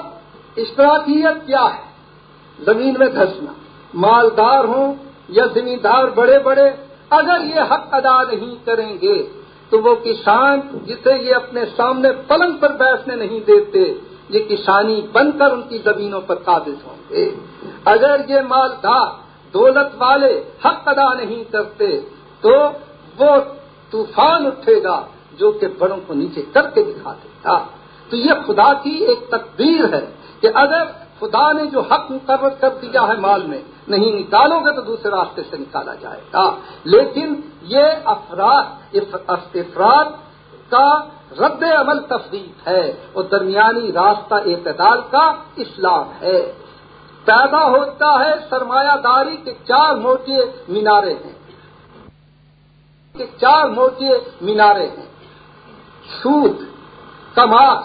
اشتراکیت کیا ہے؟ زمین میں دھسنا۔ مالدار ہوں یا زمیندار بڑے بڑے، اگر یہ حق ادا نہیں کریں گے، تو وہ کسان جسے یہ اپنے سامنے پلنگ پر بیٹھنے نہیں دیتے، یہ کسانی بن کر ان کی زمینوں پر قابض ہوں گے۔ اگر یہ مالدار دولت والے حق ادا نہیں کرتے، تو وہ طوفان اٹھے گا جو کہ بڑوں کو نیچے کر کے دکھا دے گا۔ تو یہ خدا کی ایک تقدیر ہے کہ اگر خدا نے جو حق مقرر کر دیا ہے مال میں نہیں نکالو گے تو دوسرے راستے سے نکالا جائے گا۔ لیکن یہ افراد افراد کا رد عمل تصدیق ہے اور درمیانی راستہ اعتدال کا اسلام ہے۔ پیدا ہوتا ہے، سرمایہ داری کے چار موٹے مینارے ہیں۔ کہ چار موٹے مینارے ہیں۔ سود کماس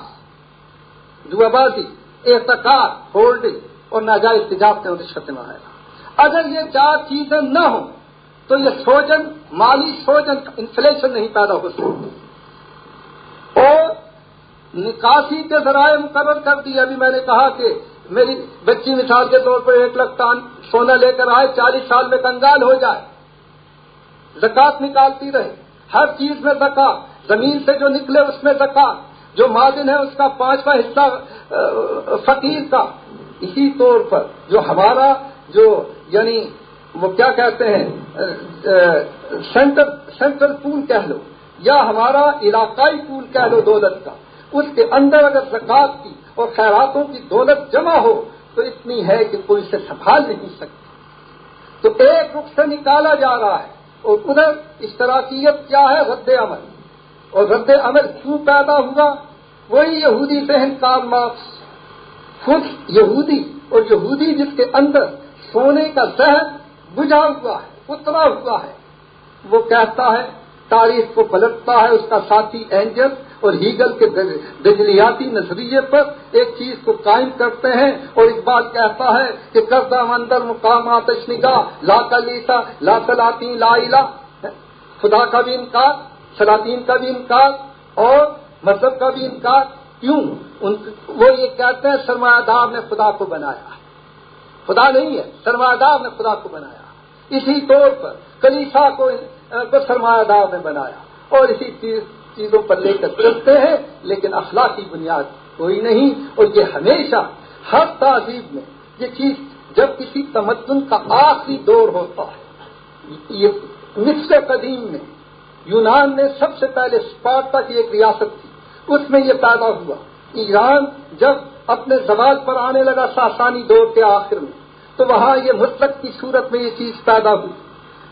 دبازی احتکار ہولڈنگ اور ناجائز تجارتیں اور رشوت معاہدہ اگر یہ چار چیزیں نہ ہوں تو یہ سوجن، مالی سوجن انفلیشن نہیں پیدا ہو سکتی اور نکاسی کے ذرائع مقرر کر دی ابھی میں نے کہا کہ میری بچی مثال کے طور پر ایک لاکھ ٹان سونا لے کر آئے، چالیس سال میں کنگال ہو جائے۔ زکات نکالتی رہے۔ ہر چیز میں زکات، زمین سے جو نکلے اس میں زکات۔ جو معدن ہے اس کا پانچواں حصہ فقیر کا۔ اسی طور پر جو ہمارا جو یعنی وہ کیا کہتے ہیں سینٹر، سینٹرل پول کہہ لو، یا ہمارا علاقائی پول کہہ لو دولت کا۔ اس کے اندر اگر زکات کی اور خیراتوں کی دولت جمع ہو تو اتنی ہے کہ کوئی اسے سنبھال نہیں سکتی تو ایک رخ سے نکالا جا رہا ہے اور ادھر اشتراکیت کیا ہے رد عمل۔ اور رد عمل کیوں پیدا ہوا؟ وہی یہودی ذہن کا مارکس خود یہودی اور یہودی جس کے اندر سونے کا ذہن بجھا ہوا ہے، اترا ہوا ہے، وہ کہتا ہے، تاریخ کو پلٹتا ہے، اس کا ساتھی اینجل اور ہیگل کے بجلیاتی نظریے پر ایک چیز کو قائم کرتے ہیں اور اقبال کہتا ہے کہ کردہ مندر مقامات نگاہ لا کلیسا، لا سلاطین، لا الہ۔ خدا کا بھی انکار، سلاطین کا بھی انکار اور مذہب کا بھی انکار۔ کیوں؟ ان وہ یہ کہتے ہیں سرمایہ دار نے خدا کو بنایا۔ خدا نہیں ہے، سرمایہ دار نے خدا کو بنایا۔ اسی طور پر کلیسا کو سرمایہ دار نے بنایا۔ اور اسی چیز چیزوں پر لے کر چلتے ہیں، لیکن اخلاقی بنیاد کوئی نہیں، اور یہ ہمیشہ ہر تہذیب میں یہ چیز جب کسی تمدن کا آخری دور ہوتا ہے، یہ نصف قدیم میں یونان نے سب سے پہلے اسپارٹا کی ایک ریاست تھی، اس میں یہ پیدا ہوا۔ ایران جب اپنے زوال پر آنے لگا ساسانی دور کے آخر میں، تو وہاں یہ مطلق کی صورت میں یہ چیز پیدا ہوئی۔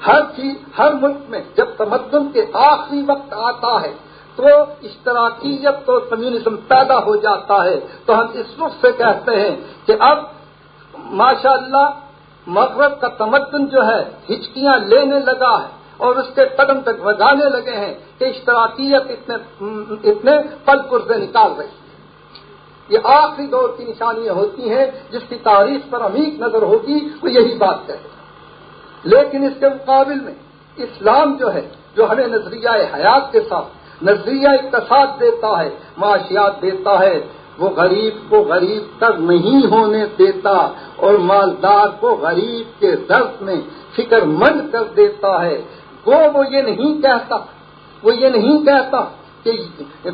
ہر چیز، ہر ملک میں جب تمدن کے آخری وقت آتا ہے تو اشتراکیت تو کمیونزم پیدا ہو جاتا ہے تو ہم اس رخ سے کہتے ہیں کہ اب ماشاء اللہ مغرب کا تمدن جو ہے، ہچکیاں لینے لگا ہے اور اس کے قدم تک بگانے لگے ہیں کہ اشتراکیت اتنے اتنے پل پرزے نکال رہی یہ آخری دور کی نشانیاں ہوتی ہیں جس کی تاریخ پر عمیق نظر ہوگی، وہ یہی بات ہے۔ لیکن اس کے مقابل میں اسلام جو ہے، جو ہمیں نظریہ حیات کے ساتھ نظریہ اقتصاد دیتا ہے، معاشیات دیتا ہے۔ وہ غریب کو غریب تک نہیں ہونے دیتا اور مالدار کو غریب کے درد میں فکر مند کر دیتا ہے۔ وہ وہ یہ نہیں کہتا، وہ یہ نہیں کہتا کہ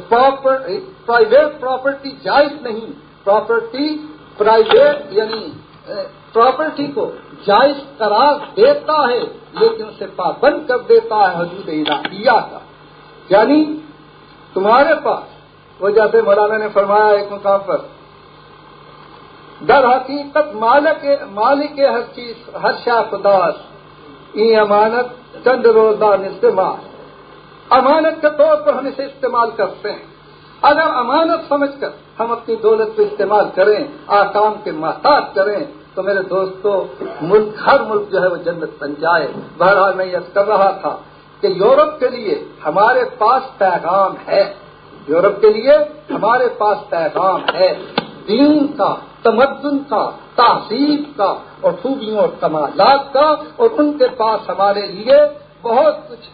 پرائیویٹ پراپرٹی جائز نہیں۔ پراپرٹی پرائیویٹ یعنی پراپرٹی کو جائز قرار دیتا ہے، لیکن اسے پابند کر دیتا ہے حدود الہیہ کا۔ یعنی تمہارے پاس۔ وہ جیسے مولانا نے فرمایا، ایک مقام پر در حقیقت مالک مالک ہر چیز ہر شاہ خداس، ای امانت چند روزان استعمال۔ امانت کے طور پر ہم اسے استعمال کرتے ہیں۔ اگر امانت سمجھ کر ہم اپنی دولت کو استعمال کریں آکام کے محتاط کریں، تو میرے دوستو، ملک ہر ملک جو ہے وہ جنت بن جائے۔ بہرحال میں یہ کر رہا تھا۔ کہ یورپ کے لیے ہمارے پاس پیغام ہے۔ یورپ کے لیے ہمارے پاس پیغام ہے۔ دین کا، تمدن کا، تہذیب کا اور خوبیوں اور کمالات کا اور ان کے پاس ہمارے لیے بہت کچھ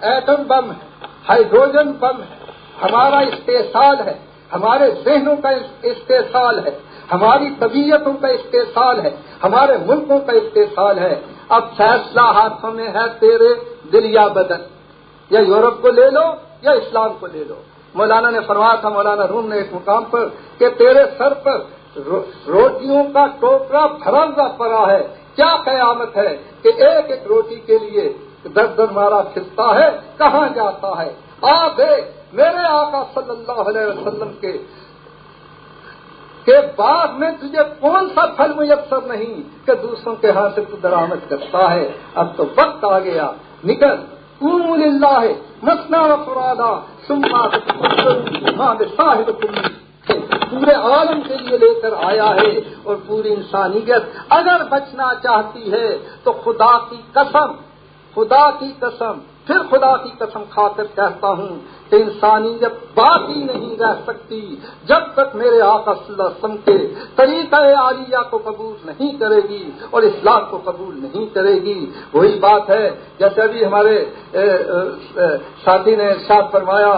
ایٹم بم ہے، ہائیڈروجن بم ہے، ہمارا استحصال ہے، ہمارے ذہنوں کا استحصال ہے، ہماری طبیعتوں کا استحصال ہے، ہمارے ملکوں کا استحصال ہے۔ اب فیصلہ ہاتھوں میں ہے تیرے۔ دل یا بدن، یا یورپ کو لے لو یا اسلام کو لے لو۔ مولانا نے فرمایا تھا، مولانا روم نے ایک مقام پر کہ تیرے سر پر روٹیوں کا ٹوکرا بھرا ہوا پڑا ہے۔ کیا قیامت ہے کہ ایک ایک روٹی کے لیے دس دس مارا پھرتا ہے؟ کہاں جاتا ہے؟ آ میرے آقا صلی اللہ علیہ وسلم کے کہ بعد میں تجھے کون سا پھل میسر نہیں کہ دوسروں کے ہاتھ سے تو درامد کرتا ہے۔ اب تو وقت آ گیا۔ نکل۔ اللہ ہے مسنا فرادا سما صاحب پورے عالم کے لیے لے کر آیا ہے اور پوری انسانیت اگر بچنا چاہتی ہے تو خدا کی قسم، خدا کی قسم۔ پھر خدا کی قسم کھا کر کہتا ہوں کہ انسانیت باقی نہیں رہ سکتی جب تک میرے آقا صلی اللہ علیہ وسلم کے طریقہ عالیہ کو قبول نہیں کرے گی اور اسلام کو قبول نہیں کرے گی۔ وہی بات ہے، جیسے ابھی ہمارے ساتھی نے ارشاد فرمایا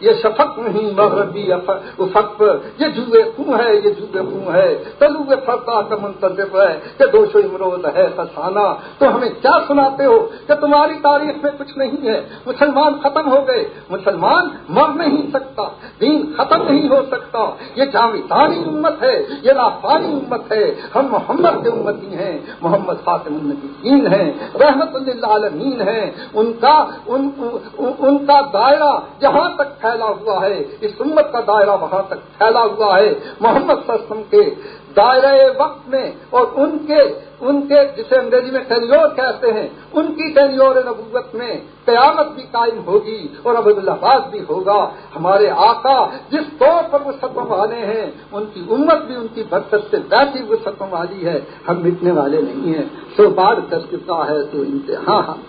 یہ شفق نہیں، مغربی افق پر یہ جوئے خوں ہے، یہ جوئے خوں ہے۔ تلو فرقہ کا منتظر ہے کہ دوشو امروز ہے، فسانہ۔ تو ہمیں کیا سناتے ہو کہ تمہاری تاریخ میں کچھ نہیں ہے۔ مسلمان ختم ہو گئے۔ مسلمان مر نہیں سکتا۔ دین ختم نہیں ہو سکتا۔ یہ جاویدانی امت ہے۔ یہ لافانی امت ہے۔ ہم محمد کے امتی ہیں۔ محمد فاطم النبی ہیں۔ رحمت اللہ عالمین ہیں۔ ان کا ان, ان کا دائرہ جہاں تک پھیلا ہوا ہے۔ اس امت کا دائرہ وہاں تک پھیلا ہوا ہے۔ محمد صلی اللہ علیہ وسلم کے دائرہ وقت میں اور ان کے ان کے جسے انگریزی میں ٹینیور کہتے ہیں، ان کی ٹینیور نبوت میں قیامت بھی قائم ہوگی اور عبد اللہ بھی ہوگا۔ ہمارے آقا جس طور پر وہ ستم والے ہیں، ان کی امت بھی ان کی برکت سے ویسی وہ ستم والی ہے۔ ہم مٹنے والے نہیں ہیں۔ سو بار کر چکا ہے تو انتہا۔ ہم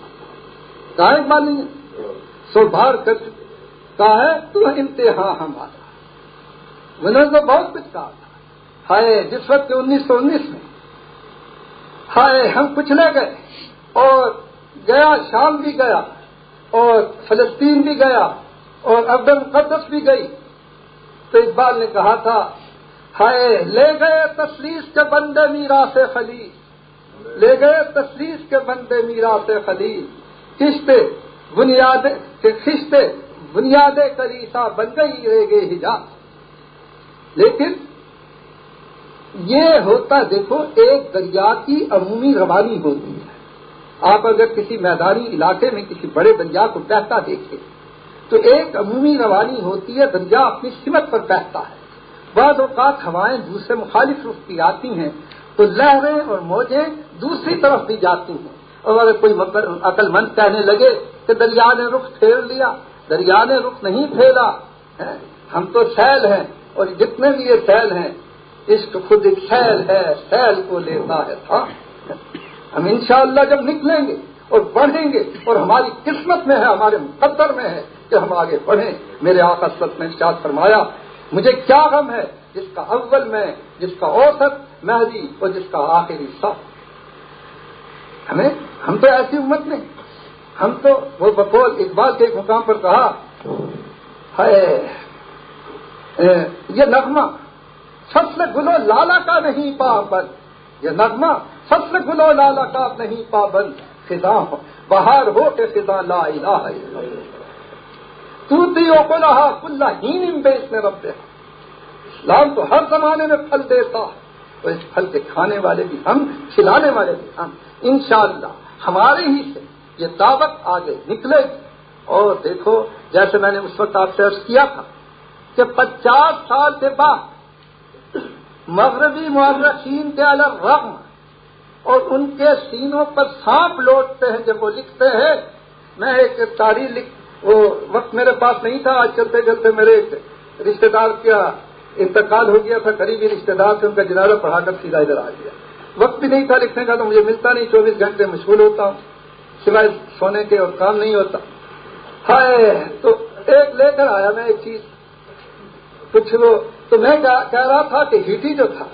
کائے والی سو بار کر چکا ہے تو انتہا ہمارا۔ انہوں نے تو بہت کچھ کہا ہائے، جس وقت انیس سو انیس میں، ہائے، ہم کچھ لے گئے اور گیا شام بھی گیا اور فلسطین بھی گیا اور ابدل مقدس بھی گئی۔ تو اقبال نے کہا تھا، ہائے، لے گئے تصلیس کے بندے میرا سے خلیل۔ لے گئے تصلیس کے بندے میرا سے خلیل۔ کشتے بنیاد خشتے، بنیادیں کریسا بن گئی، رہ گئے ہجا لیکن یہ ہوتا دیکھو ایک دریا کی عمومی روانی ہوتی ہے۔ آپ اگر کسی میدانی علاقے میں کسی بڑے دریا کو بہتا دیکھیں تو ایک عمومی روانی ہوتی ہے، دریا اپنی سمت پر بہتا ہے۔ بعض اوقات ہوائیں دوسرے مخالف رخ کی آتی ہیں، تو لہریں اور موجیں دوسری طرف بھی جاتی ہیں۔ اور اگر کوئی عقل مند کہنے لگے کہ دریا نے رخ پھیر لیا، دریا نے رخ نہیں پھیلا ہم تو سیل ہیں اور جتنے بھی یہ سیل ہیں عشق خود ایک سیل ہے سیل کو لیتا ہے، تھا۔ ہم انشاءاللہ جب نکلیں گے اور بڑھیں گے اور ہماری قسمت میں ہے، ہمارے مقدر میں ہے کہ ہم آگے بڑھیں۔ میرے آقا سط نے ارشاد فرمایا، مجھے کیا غم ہے جس کا اول میں، جس کا اوسط مہدی اور جس کا آخری سب ہمیں، ہم تو ایسی امت نہیں۔ ہم تو، وہ بقول اقبال کے ایک مقام پر کہا ہے یہ نغمہ فصل گلو لالا کا نہیں پابند۔ یہ نغمہ فصل گلو لالا کا نہیں پابند۔ خدا بہار ہو کے خدا لا الہ تو تیو کلّا ہی بے اس میں رب دے اسلام تو ہر زمانے میں پھل دیتا ہے۔ اور اس پھل کے کھانے والے بھی ہم، کھلانے والے بھی ہم۔ انشاءاللہ ہمارے ہی سے یہ دعوت آگے نکلے گی۔ اور دیکھو، جیسے میں نے اس وقت آپ سے عرض کیا تھا کہ پچاس سال کے بعد مغربی معرخین کے الگ رقم اور ان کے سینوں پر سانپ لوٹتے ہیں جب وہ لکھتے ہیں۔ میں ایک تاریخ لکھ، وہ وقت میرے پاس نہیں تھا، آج چلتے چلتے میرے ایک رشتے دار کا انتقال ہو گیا تھا، قریبی رشتے دار سے ان کا جنازہ پڑھا کر سیدھا ادھر آ گیا۔ وقت بھی نہیں تھا لکھنے کا، تو مجھے ملتا نہیں۔ چوبیس گھنٹے مشغول ہوتا ہوں، سوائے سونے کے اور کام نہیں ہوتا۔ ہے تو ایک لے کر آیا میں ایک چیز کچھ وہ تو میں کہہ رہا تھا کہ ہیٹی جو تھا،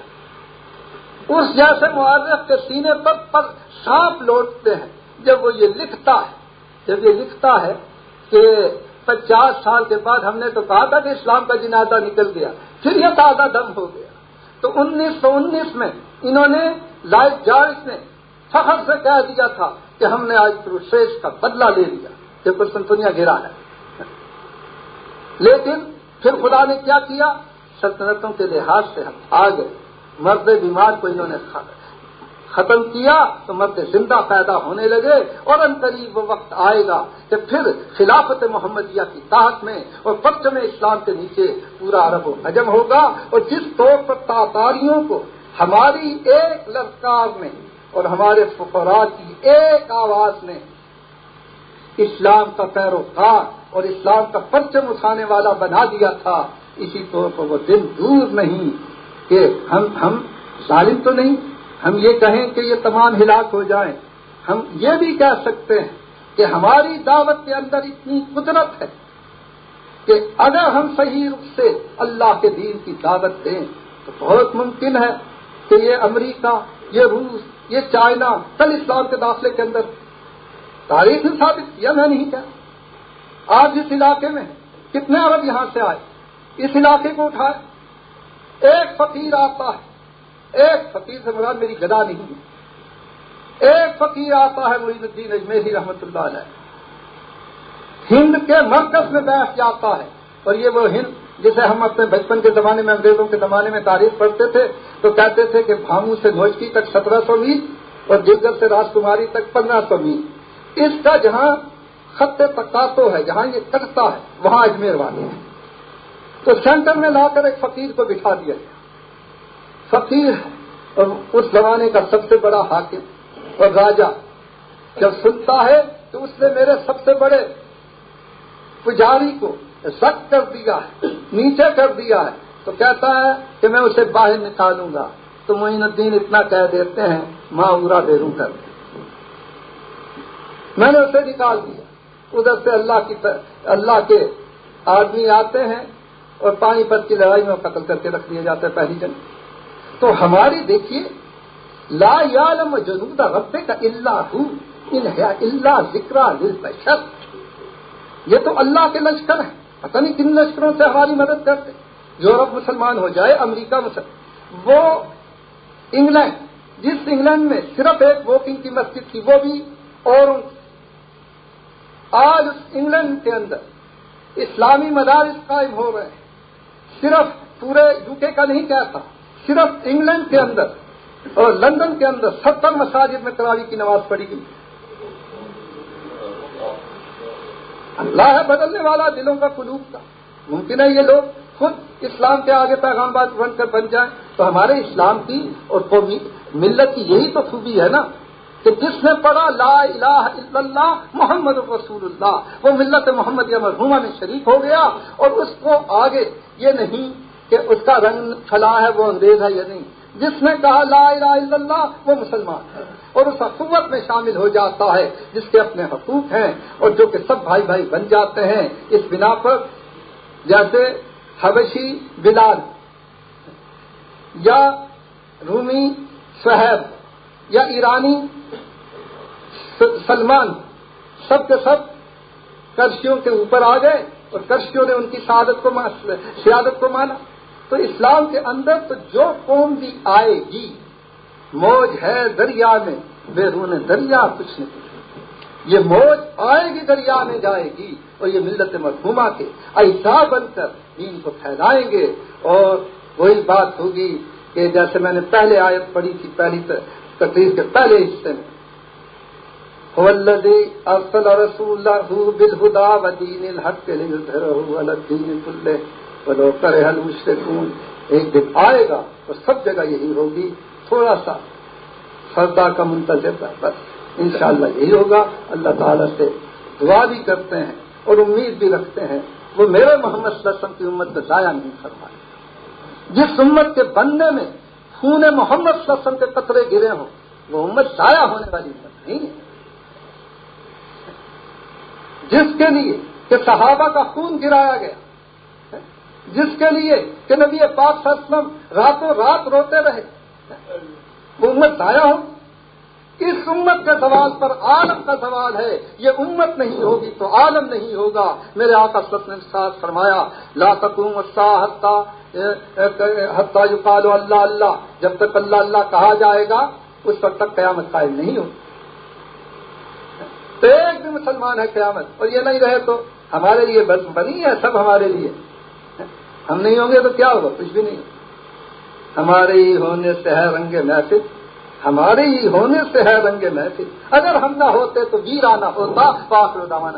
اس جیسے معرف کے سینے پر پر سانپ لوٹتے ہیں۔ جب وہ یہ لکھتا ہے، جب یہ لکھتا ہے کہ پچاس سال کے بعد ہم نے تو کہا تھا کہ اسلام کا جنازہ نکل گیا، پھر یہ تازہ دم ہو گیا۔ تو انیس سو انیس میں انہوں نے لائف جارج نے فخر سے کہہ دیا تھا کہ ہم نے آج پروشیش کا بدلہ لے لیا، جب پر سنتنیا گرا ہے۔ لیکن پھر خدا نے کیا کیا؟ سلطنتوں کے لحاظ سے ہم آ گئے مرد بیمار کو انہوں نے ختم کیا تو مرد زندہ پیدا ہونے لگے اور ان قریب وہ وقت آئے گا کہ پھر خلافت محمدیہ کی طاقت میں اور پرچم اسلام کے نیچے پورا عرب و حجم ہوگا اور جس طور پر تاتاریوں کو ہماری ایک للکار نے اور ہمارے فقرات کی ایک آواز نے اسلام کا پیروکار اور اسلام کا پرچم اٹھانے والا بنا دیا تھا اسی طور پر وہ دن دور نہیں کہ ہم ہم ظالم تو نہیں، ہم یہ کہیں کہ یہ تمام ہلاک ہو جائیں۔ ہم یہ بھی کہہ سکتے ہیں کہ ہماری دعوت کے اندر اتنی قدرت ہے کہ اگر ہم صحیح روپ سے اللہ کے دین کی دعوت دیں تو بہت ممکن ہے کہ یہ امریکہ، یہ روس، یہ چائنا کل اسلام کے داخلے کے اندر تاریخ نے ثابت کیا، میں نہیں کیا آج اس علاقے میں کتنے عرب یہاں سے آئے؟ اس علاقے کو اٹھائے ایک فقیر آتا ہے، ایک فقیر سے مراد میری گدا نہیں ہے۔ ایک فقیر آتا ہے معین الدین اجمیری رحمت اللہ علیہ۔ ہند کے مرکز میں بیٹھ جاتا ہے۔ اور یہ وہ ہند جسے ہم اپنے بچپن کے زمانے میں، انگریزوں کے زمانے میں تاریخ پڑھتے تھے، تو کہتے تھے کہ بھامو سے گھوچکی تک سترہ سو میل اور جلگر سے راجکماری تک پندرہ سو میل۔ اس کا جہاں خط تقاتو ہے، جہاں یہ کٹتا ہے، وہاں اجمیر والے ہیں۔ تو سینٹر میں لا کر ایک فقیر کو بٹھا دیا۔ فقیر اس زمانے کا سب سے بڑا حاکم اور راجا۔ جب سنتا ہے تو اس نے میرے سب سے بڑے پجاری کو سخت کر دیا ہے، نیچے کر دیا ہے۔ تو کہتا ہے کہ میں اسے باہر نکالوں گا۔ تو معین الدین اتنا کہہ دیتے ہیں ماں اورا بیروں کر میں نے اسے نکال دیا۔ ادھر سے اللہ کی اللہ کے آدمی آتے ہیں۔ اور پانی پت کی لڑائی میں قتل کر کے رکھ دیا جاتا ہے پہلی جنگ۔ تو ہماری دیکھیے، لا یالم جنوب ربے کا اللہ اللہ ذکر یہ تو اللہ کے لشکر ہیں۔ پتہ نہیں کن لشکروں سے ہماری مدد کرتے۔ یورپ مسلمان ہو جائے، امریکہ مسلمان وہ انگلینڈ، جس انگلینڈ میں صرف ایک ووٹنگ کی مسجد تھی، وہ بھی اور آج انگلینڈ کے اندر اسلامی مدارس قائم ہو رہے ہیں۔ صرف پورے یو کے کا نہیں کہتا، صرف انگلینڈ کے اندر اور لندن کے اندر ستر مساجد میں تراوی کی نماز پڑھی گئی۔ اللہ ہے بدلنے والا، دلوں کا قلوب کا ممکن ہے یہ لوگ خود اسلام کے آگے پیغام بات بن کر بن جائیں۔ تو ہمارے اسلام کی اور قومی ملت کی یہی تو خوبی ہے نا کہ جس نے پڑھا لا الہ الا اللہ محمد رسول اللہ، وہ ملت محمد یا مرحومہ میں شریک ہو گیا اور اس کو آگے یہ نہیں کہ اس کا رنگ کھلا ہے، وہ انگریز ہے یا نہیں۔ جس نے کہا لا الہ الا اللہ، وہ مسلمان ہے۔ اور اس حکومت میں شامل ہو جاتا ہے، جس کے اپنے حقوق ہیں اور جو کہ سب بھائی بھائی بن جاتے ہیں۔ اس بنا پر جیسے حبشی بلال یا رومی صحب یا ایرانی سلمان، سب کے سب کرشیوں کے اوپر آ گئے۔ اور کرشیوں نے ان کی سعادت کو سیادت کو مانا۔ تو اسلام کے اندر تو جو قوم بھی آئے گی، موج ہے دریا میں بے رون دریا کچھ نہیں یہ موج آئے گی دریا میں جائے گی اور یہ ملت مرحوما کے ایسا بن کر دین کو پھیلائیں گے۔ اور وہی بات ہوگی کہ جیسے میں نے پہلے آیت پڑھی تھی، پہلی تقریر کے پہلے حصے میں۔ ارسل رسول بالہدا ودین الحق الدین کلے ولو کرے حل مشرکون ایک دن آئے گا تو سب جگہ یہی ہوگی. تھوڑا سا سردا کا منتظر ہے بس انشاءاللہ یہی ہوگا. اللہ تعالیٰ سے دعا بھی کرتے ہیں اور امید بھی رکھتے ہیں. وہ میرے محمد صلی اللہ علیہ وسلم کی امت کا ضائع نہیں فرمائے. جس امت کے بننے میں خون محمد صلی اللہ علیہ وسلم کے قطرے گرے ہوں، وہ امت ضائع ہونے والی امت نہیں ہے۔ جس کے لیے کہ صحابہ کا خون گرایا گیا، جس کے لیے کہ نبی پاک صلی اللہ علیہ وسلم راتوں رات روتے رہے۔ وہ امت ضائع ہو۔ اس امت کے سوال پر عالم کا سوال ہے، یہ امت نہیں ہوگی تو عالم نہیں ہوگا۔ میرے آقا سب نے ساتھ فرمایا، لا تکوم حتہ یقال اللہ اللہ، جب تک اللہ اللہ کہا جائے گا، اس وقت تک قیامت قائم نہیں ہوگی تو ایک بھی مسلمان ہے قیامت اور یہ نہیں رہے تو ہمارے لیے بس بنی ہے، سب ہمارے لیے۔ ہم نہیں ہوں گے تو کیا ہوگا؟ کچھ بھی نہیں۔ ہمارے ہی ہونے سے ہے رنگ محفل۔ ہمارے ہی ہونے سے ہے رنگ محفل۔ اگر ہم نہ ہوتے تو ویرانہ ہوتا۔ پاک روزانہ